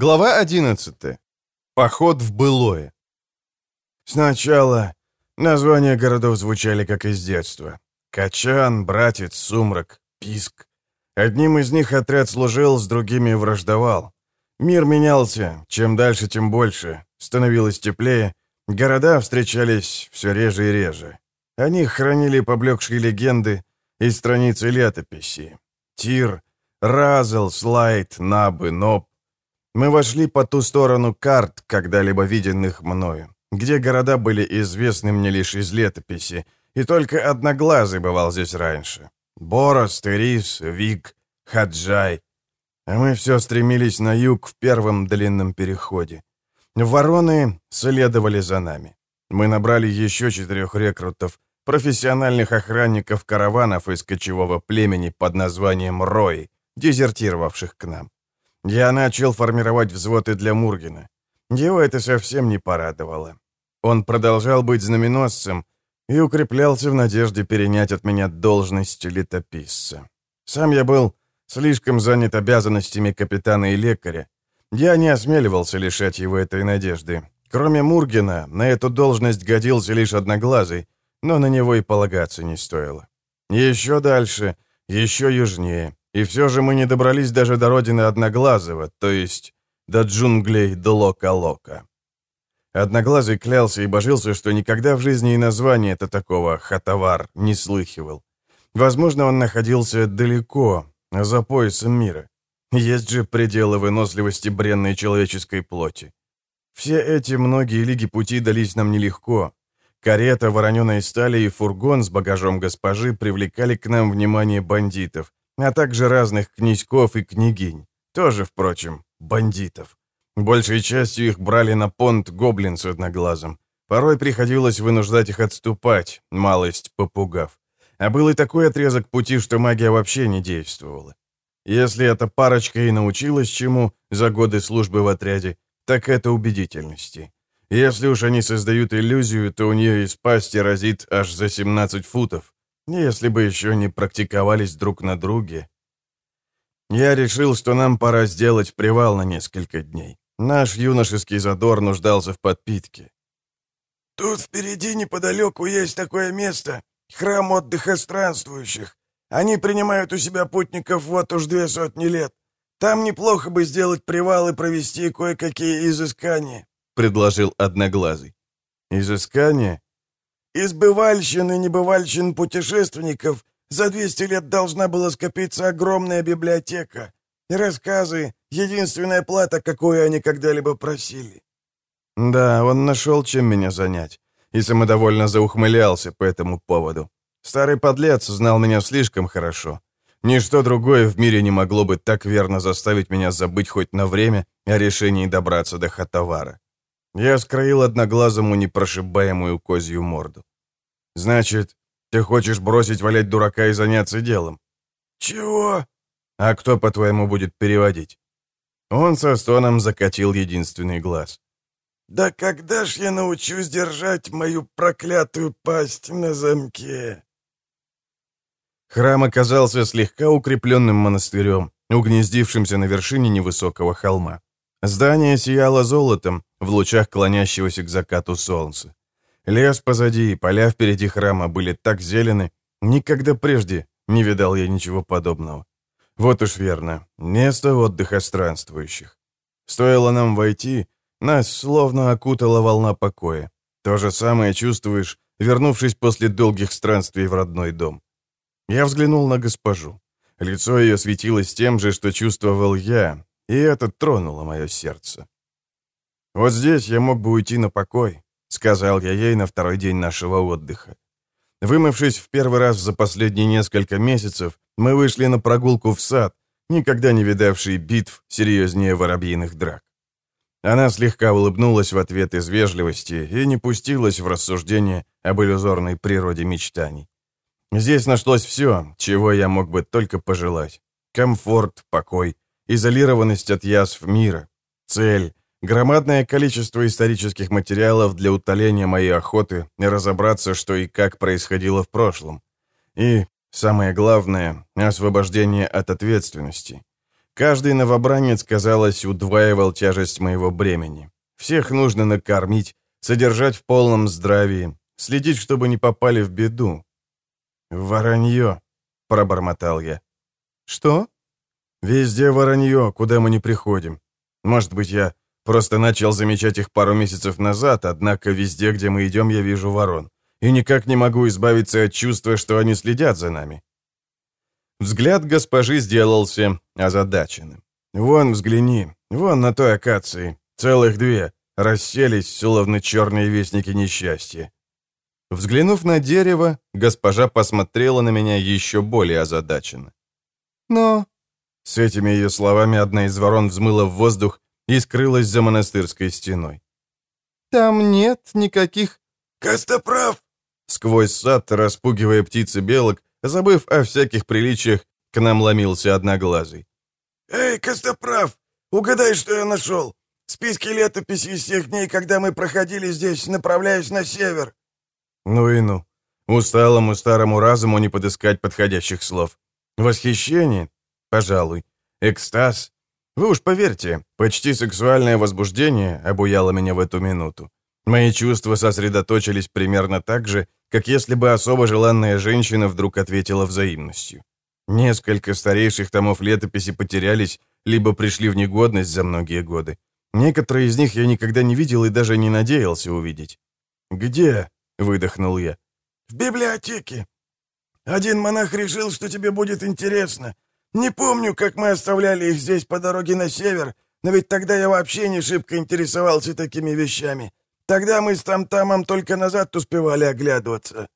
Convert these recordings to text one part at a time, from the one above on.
Глава 11. Поход в былое. Сначала названия городов звучали как из детства. Качан, Братец, Сумрак, Писк. Одним из них отряд служил, с другими враждовал. Мир менялся, чем дальше, тем больше. Становилось теплее, города встречались все реже и реже. Они хранили поблекшие легенды и страницы летописи. Тир, Разел, Слайд, Набы, Ноб, мы вошли по ту сторону карт, когда-либо виденных мною, где города были известны мне лишь из летописи, и только Одноглазый бывал здесь раньше. Борос, Терис, Вик, Хаджай. А мы все стремились на юг в первом длинном переходе. Вороны следовали за нами. Мы набрали еще четырех рекрутов, профессиональных охранников караванов из кочевого племени под названием Рой, дезертировавших к нам. Я начал формировать взводы для Мургина. Его это совсем не порадовало. Он продолжал быть знаменосцем и укреплялся в надежде перенять от меня должность летописца. Сам я был слишком занят обязанностями капитана и лекаря. Я не осмеливался лишать его этой надежды. Кроме Мургина, на эту должность годился лишь одноглазый, но на него и полагаться не стоило. Еще дальше, еще южнее, и все же мы не добрались даже до родины Одноглазого, то есть до джунглей Длока-Лока. Одноглазый клялся и божился, что никогда в жизни и названия это такого «хатавар» не слыхивал. Возможно, он находился далеко, за поясом мира. Есть же пределы выносливости бренной человеческой плоти. Все эти многие лиги пути дались нам нелегко. Карета вороненой стали и фургон с багажом госпожи привлекали к нам внимание бандитов, а также разных князьков и княгинь. Тоже, впрочем, бандитов. Большей частью их брали на понт гоблин с одноглазом. Порой приходилось вынуждать их отступать, малость попугав. А был и такой отрезок пути, что магия вообще не действовала. Если эта парочка и научилась чему за годы службы в отряде, так это убедительности. Если уж они создают иллюзию, то у нее из пасти разит аж за 17 футов, если бы еще не практиковались друг на друге. Я решил, что нам пора сделать привал на несколько дней. Наш юношеский задор нуждался в подпитке. «Тут впереди неподалеку есть такое место, храм отдыха странствующих. Они принимают у себя путников вот уж две сотни лет. Там неплохо бы сделать привал и провести кое-какие изыскания», — предложил Одноглазый. «Изыскания? Из бывальщин и небывальщин путешественников за 200 лет должна была скопиться огромная библиотека. Рассказы — единственная плата, какую они когда-либо просили. Да, он нашел, чем меня занять. И самодовольно заухмылялся по этому поводу. Старый подлец знал меня слишком хорошо. Ничто другое в мире не могло бы так верно заставить меня забыть хоть на время о решении добраться до Хатавара. Я скроил одноглазому непрошибаемую козью морду. «Значит, ты хочешь бросить валять дурака и заняться делом?» «Чего?» «А кто, по-твоему, будет переводить?» Он со стоном закатил единственный глаз. «Да когда ж я научусь держать мою проклятую пасть на замке?» Храм оказался слегка укрепленным монастырем, угнездившимся на вершине невысокого холма. Здание сияло золотом в лучах клонящегося к закату солнца. Лес позади и поля впереди храма были так зелены, никогда прежде не видал я ничего подобного. Вот уж верно, место отдыха странствующих. Стоило нам войти, нас словно окутала волна покоя. То же самое чувствуешь, вернувшись после долгих странствий в родной дом. Я взглянул на госпожу. Лицо ее светилось тем же, что чувствовал я, и это тронуло мое сердце. «Вот здесь я мог бы уйти на покой», — сказал я ей на второй день нашего отдыха. Вымывшись в первый раз за последние несколько месяцев, мы вышли на прогулку в сад, никогда не видавший битв серьезнее воробьиных драк. Она слегка улыбнулась в ответ из вежливости и не пустилась в рассуждение об иллюзорной природе мечтаний. Здесь нашлось все, чего я мог бы только пожелать. Комфорт, покой, изолированность от язв мира, цель, громадное количество исторических материалов для утоления моей охоты и разобраться, что и как происходило в прошлом. И, самое главное, освобождение от ответственности. Каждый новобранец, казалось, удваивал тяжесть моего бремени. Всех нужно накормить, содержать в полном здравии, следить, чтобы не попали в беду. «Воронье», — пробормотал я. «Что?» «Везде воронье, куда мы не приходим. Может быть, я просто начал замечать их пару месяцев назад, однако везде, где мы идем, я вижу ворон. И никак не могу избавиться от чувства, что они следят за нами». Взгляд госпожи сделался озадаченным. «Вон, взгляни, вон на той акации. Целых две. Расселись, словно черные вестники несчастья. Взглянув на дерево, госпожа посмотрела на меня еще более озадаченно. «Но...» С этими ее словами одна из ворон взмыла в воздух и скрылась за монастырской стеной. «Там нет никаких...» «Костоправ!» Сквозь сад, распугивая птицы белок, забыв о всяких приличиях, к нам ломился одноглазый. «Эй, Костоправ, угадай, что я нашел. Списки летописей из тех дней, когда мы проходили здесь, направляясь на север». Ну и ну. Усталому старому разуму не подыскать подходящих слов. Восхищение? Пожалуй. Экстаз? Вы уж поверьте, почти сексуальное возбуждение обуяло меня в эту минуту. Мои чувства сосредоточились примерно так же, как если бы особо желанная женщина вдруг ответила взаимностью. Несколько старейших томов летописи потерялись, либо пришли в негодность за многие годы. Некоторые из них я никогда не видел и даже не надеялся увидеть. «Где?» — выдохнул я. «В библиотеке. Один монах решил, что тебе будет интересно. Не помню, как мы оставляли их здесь по дороге на север, но ведь тогда я вообще не шибко интересовался такими вещами. Тогда мы с Тамтамом только назад успевали оглядываться».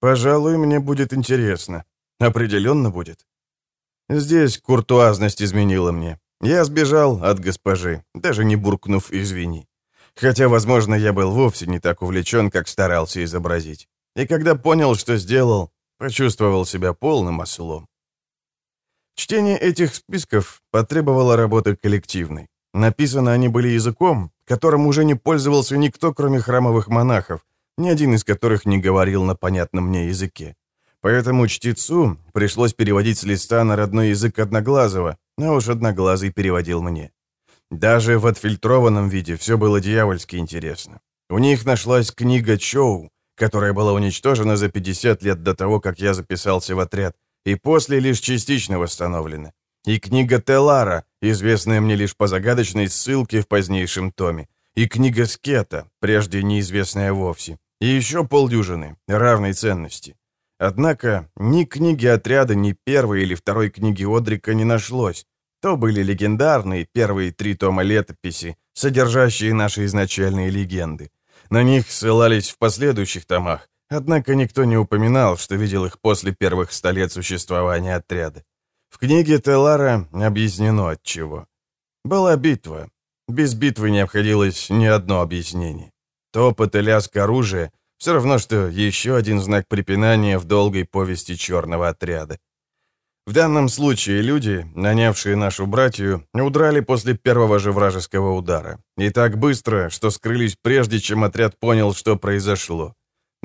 «Пожалуй, мне будет интересно. Определенно будет». Здесь куртуазность изменила мне. Я сбежал от госпожи, даже не буркнув «извини». Хотя, возможно, я был вовсе не так увлечен, как старался изобразить. И когда понял, что сделал, почувствовал себя полным ослом. Чтение этих списков потребовало работы коллективной. Написаны они были языком, которым уже не пользовался никто, кроме храмовых монахов, ни один из которых не говорил на понятном мне языке. Поэтому чтецу пришлось переводить с листа на родной язык Одноглазого, а уж Одноглазый переводил мне. Даже в отфильтрованном виде все было дьявольски интересно. У них нашлась книга Чоу, которая была уничтожена за 50 лет до того, как я записался в отряд, и после лишь частично восстановлена. И книга Телара, известная мне лишь по загадочной ссылке в позднейшем томе. И книга Скета, прежде неизвестная вовсе. И еще полдюжины, равной ценности. Однако ни книги отряда, ни первой или второй книги Одрика не нашлось, то были легендарные первые три тома летописи, содержащие наши изначальные легенды. На них ссылались в последующих томах, однако никто не упоминал, что видел их после первых ста лет существования отряда. В книге Телара объяснено от чего. Была битва. Без битвы не обходилось ни одно объяснение. Топот и лязг оружия — все равно, что еще один знак препинания в долгой повести черного отряда. В данном случае люди, нанявшие нашу братью, удрали после первого же вражеского удара. И так быстро, что скрылись прежде, чем отряд понял, что произошло.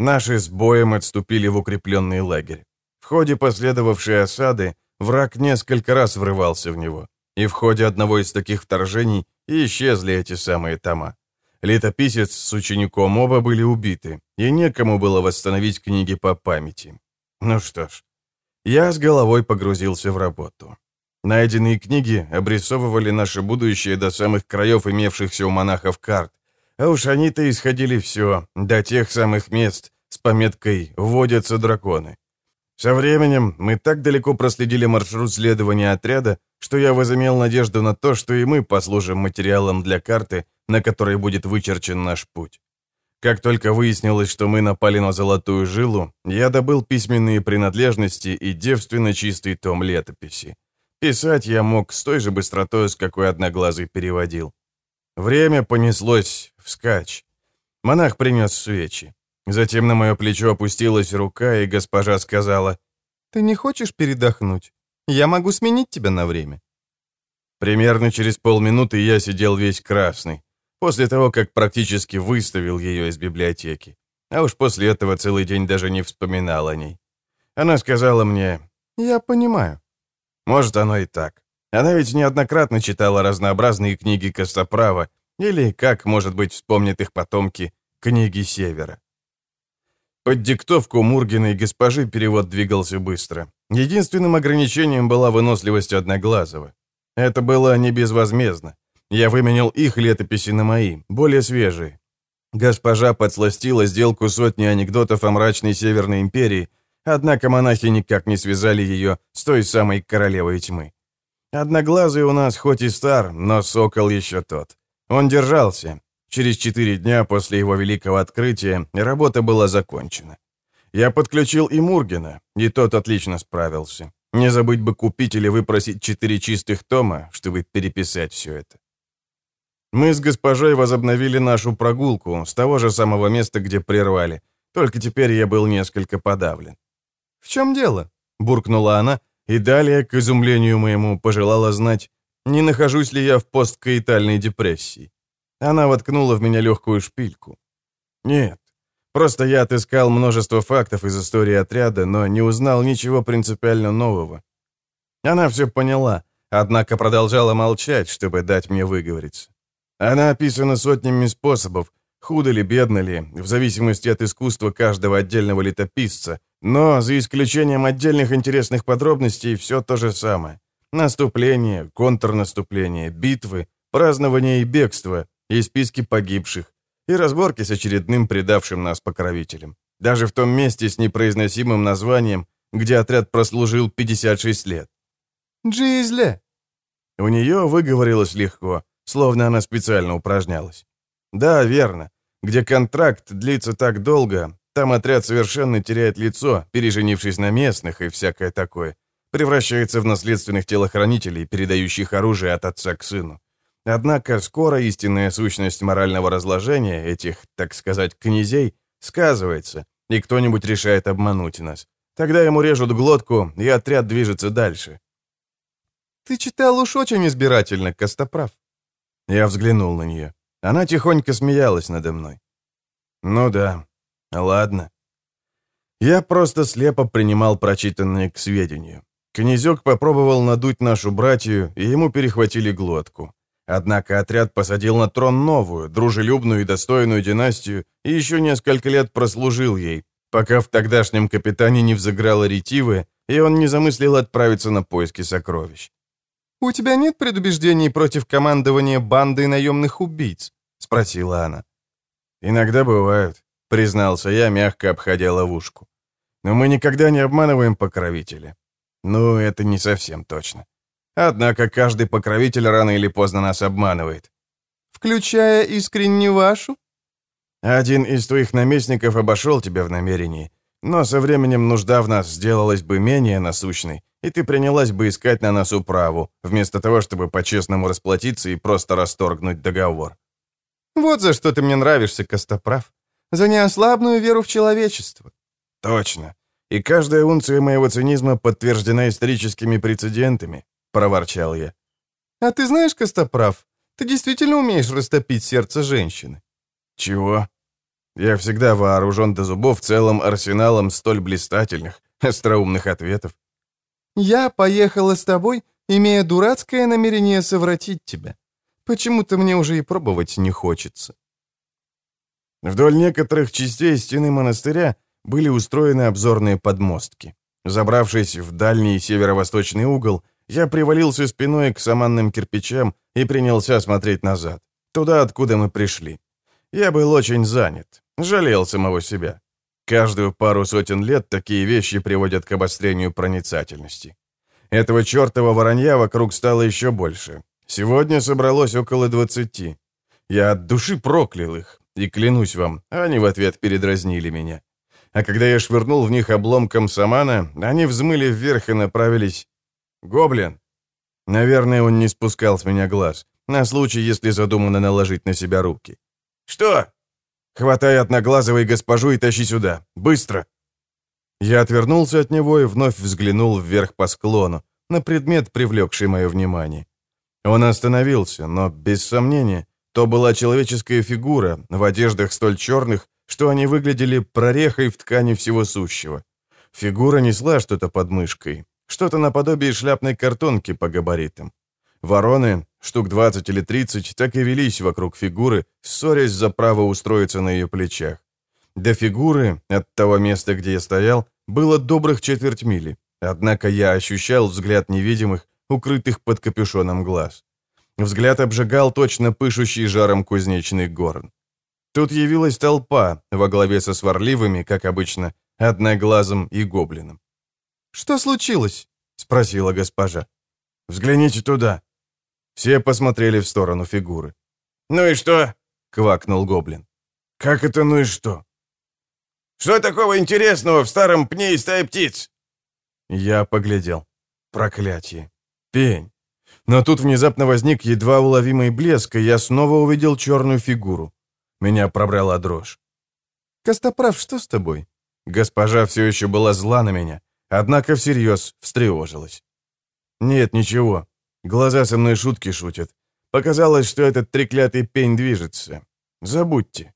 Наши с боем отступили в укрепленный лагерь. В ходе последовавшей осады враг несколько раз врывался в него. И в ходе одного из таких вторжений исчезли эти самые тома. Летописец с учеником оба были убиты, и некому было восстановить книги по памяти. Ну что ж, я с головой погрузился в работу. Найденные книги обрисовывали наше будущее до самых краев имевшихся у монахов карт, а уж они-то исходили все, до тех самых мест, с пометкой «Водятся драконы». Со временем мы так далеко проследили маршрут следования отряда, что я возымел надежду на то, что и мы послужим материалом для карты, на которой будет вычерчен наш путь. Как только выяснилось, что мы напали на золотую жилу, я добыл письменные принадлежности и девственно чистый том летописи. Писать я мог с той же быстротой, с какой одноглазый переводил. Время понеслось вскачь. Монах принес свечи. Затем на мое плечо опустилась рука, и госпожа сказала, «Ты не хочешь передохнуть? Я могу сменить тебя на время». Примерно через полминуты я сидел весь красный после того, как практически выставил ее из библиотеки. А уж после этого целый день даже не вспоминал о ней. Она сказала мне, «Я понимаю». Может, оно и так. Она ведь неоднократно читала разнообразные книги Костоправа, или, как, может быть, вспомнят их потомки, книги Севера. Под диктовку Мургиной госпожи перевод двигался быстро. Единственным ограничением была выносливость Одноглазого. Это было не безвозмездно. Я выменял их летописи на мои, более свежие. Госпожа подсластила сделку сотни анекдотов о мрачной Северной империи, однако монахи никак не связали ее с той самой королевой тьмы. Одноглазый у нас хоть и стар, но сокол еще тот. Он держался. Через четыре дня после его великого открытия работа была закончена. Я подключил и Мургина, и тот отлично справился. Не забыть бы купить или выпросить четыре чистых тома, чтобы переписать все это. Мы с госпожой возобновили нашу прогулку с того же самого места, где прервали. Только теперь я был несколько подавлен. «В чем дело?» — буркнула она, и далее, к изумлению моему, пожелала знать, не нахожусь ли я в посткаитальной депрессии. Она воткнула в меня легкую шпильку. Нет, просто я отыскал множество фактов из истории отряда, но не узнал ничего принципиально нового. Она все поняла, однако продолжала молчать, чтобы дать мне выговориться. Она описана сотнями способов, худо ли, бедно ли, в зависимости от искусства каждого отдельного летописца, но, за исключением отдельных интересных подробностей, все то же самое. Наступление, контрнаступление, битвы, празднование и бегство, и списки погибших, и разборки с очередным предавшим нас покровителем. Даже в том месте с непроизносимым названием, где отряд прослужил 56 лет. «Джизле!» У нее выговорилось легко, словно она специально упражнялась. Да, верно. Где контракт длится так долго, там отряд совершенно теряет лицо, переженившись на местных и всякое такое. Превращается в наследственных телохранителей, передающих оружие от отца к сыну. Однако скоро истинная сущность морального разложения этих, так сказать, князей сказывается, и кто-нибудь решает обмануть нас. Тогда ему режут глотку, и отряд движется дальше. «Ты читал уж очень избирательно, Костоправ», я взглянул на нее. Она тихонько смеялась надо мной. «Ну да, ладно». Я просто слепо принимал прочитанное к сведению. Князек попробовал надуть нашу братью, и ему перехватили глотку. Однако отряд посадил на трон новую, дружелюбную и достойную династию, и еще несколько лет прослужил ей, пока в тогдашнем капитане не взыграла ретивы, и он не замыслил отправиться на поиски сокровищ. «У тебя нет предубеждений против командования бандой наемных убийц?» — спросила она. «Иногда бывают», — признался я, мягко обходя ловушку. «Но мы никогда не обманываем покровителя. Ну, это не совсем точно. Однако каждый покровитель рано или поздно нас обманывает». «Включая искренне вашу?» «Один из твоих наместников обошел тебя в намерении, но со временем нужда в нас сделалась бы менее насущной, и ты принялась бы искать на нас управу, вместо того, чтобы по-честному расплатиться и просто расторгнуть договор. Вот за что ты мне нравишься, Костоправ. За неослабную веру в человечество. Точно. И каждая унция моего цинизма подтверждена историческими прецедентами, проворчал я. А ты знаешь, Костоправ, ты действительно умеешь растопить сердце женщины. Чего? Я всегда вооружен до зубов целым арсеналом столь блистательных, остроумных ответов. Я поехала с тобой, имея дурацкое намерение совратить тебя. Почему-то мне уже и пробовать не хочется». Вдоль некоторых частей стены монастыря были устроены обзорные подмостки. Забравшись в дальний северо-восточный угол, я привалился спиной к саманным кирпичам и принялся смотреть назад, туда, откуда мы пришли. Я был очень занят, жалел самого себя. Каждую пару сотен лет такие вещи приводят к обострению проницательности. Этого чертова воронья вокруг стало еще больше. Сегодня собралось около двадцати. Я от души проклял их, и клянусь вам, они в ответ передразнили меня. А когда я швырнул в них обломком самана, они взмыли вверх и направились... Гоблин! Наверное, он не спускал с меня глаз, на случай, если задумано наложить на себя руки. «Что?» Хватай одноглазого и госпожу и тащи сюда. Быстро!» Я отвернулся от него и вновь взглянул вверх по склону, на предмет, привлекший мое внимание. Он остановился, но, без сомнения, то была человеческая фигура в одеждах столь черных, что они выглядели прорехой в ткани всего сущего. Фигура несла что-то под мышкой, что-то наподобие шляпной картонки по габаритам. Вороны, штук 20 или 30, так и велись вокруг фигуры, ссорясь за право устроиться на ее плечах. До фигуры, от того места, где я стоял, было добрых четверть мили, однако я ощущал взгляд невидимых, укрытых под капюшоном глаз. Взгляд обжигал точно пышущий жаром кузнечный горн. Тут явилась толпа во главе со сварливыми, как обычно, одноглазым и гоблином. «Что случилось?» — спросила госпожа. «Взгляните туда». Все посмотрели в сторону фигуры. «Ну и что?» — квакнул гоблин. «Как это ну и что?» «Что такого интересного в старом пне и стае птиц?» Я поглядел. Проклятие. Пень. Но тут внезапно возник едва уловимый блеск, и я снова увидел черную фигуру. Меня пробрала дрожь. «Костоправ, что с тобой?» Госпожа все еще была зла на меня, однако всерьез встревожилась. «Нет, ничего. Глаза со мной шутки шутят. Показалось, что этот треклятый пень движется. Забудьте».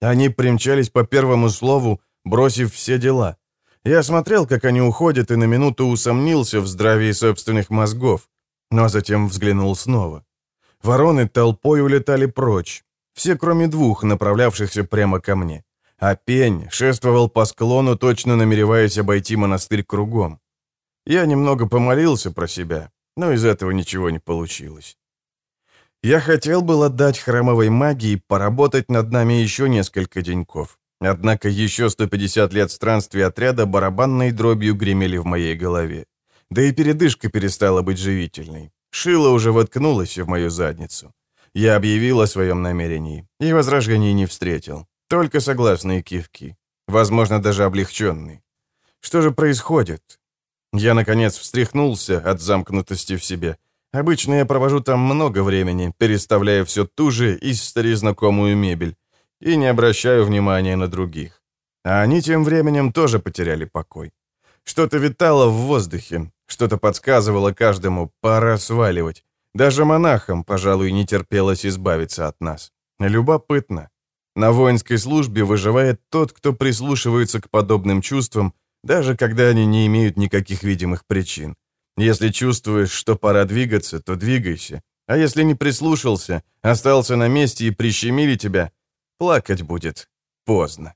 Они примчались по первому слову, бросив все дела. Я смотрел, как они уходят, и на минуту усомнился в здравии собственных мозгов, но затем взглянул снова. Вороны толпой улетали прочь, все кроме двух, направлявшихся прямо ко мне. А пень шествовал по склону, точно намереваясь обойти монастырь кругом. Я немного помолился про себя, но из этого ничего не получилось. Я хотел было дать храмовой магии поработать над нами еще несколько деньков. Однако еще 150 лет странствий отряда барабанной дробью гремели в моей голове. Да и передышка перестала быть живительной. Шило уже воткнулось в мою задницу. Я объявил о своем намерении, и возражений не встретил. Только согласные кивки. Возможно, даже облегченный. Что же происходит? Я, наконец, встряхнулся от замкнутости в себе. Обычно я провожу там много времени, переставляя все ту же и старезнакомую мебель и не обращаю внимания на других. А они тем временем тоже потеряли покой. Что-то витало в воздухе, что-то подсказывало каждому, пора сваливать. Даже монахам, пожалуй, не терпелось избавиться от нас. Любопытно. На воинской службе выживает тот, кто прислушивается к подобным чувствам, даже когда они не имеют никаких видимых причин. Если чувствуешь, что пора двигаться, то двигайся. А если не прислушался, остался на месте и прищемили тебя, Плакать будет поздно.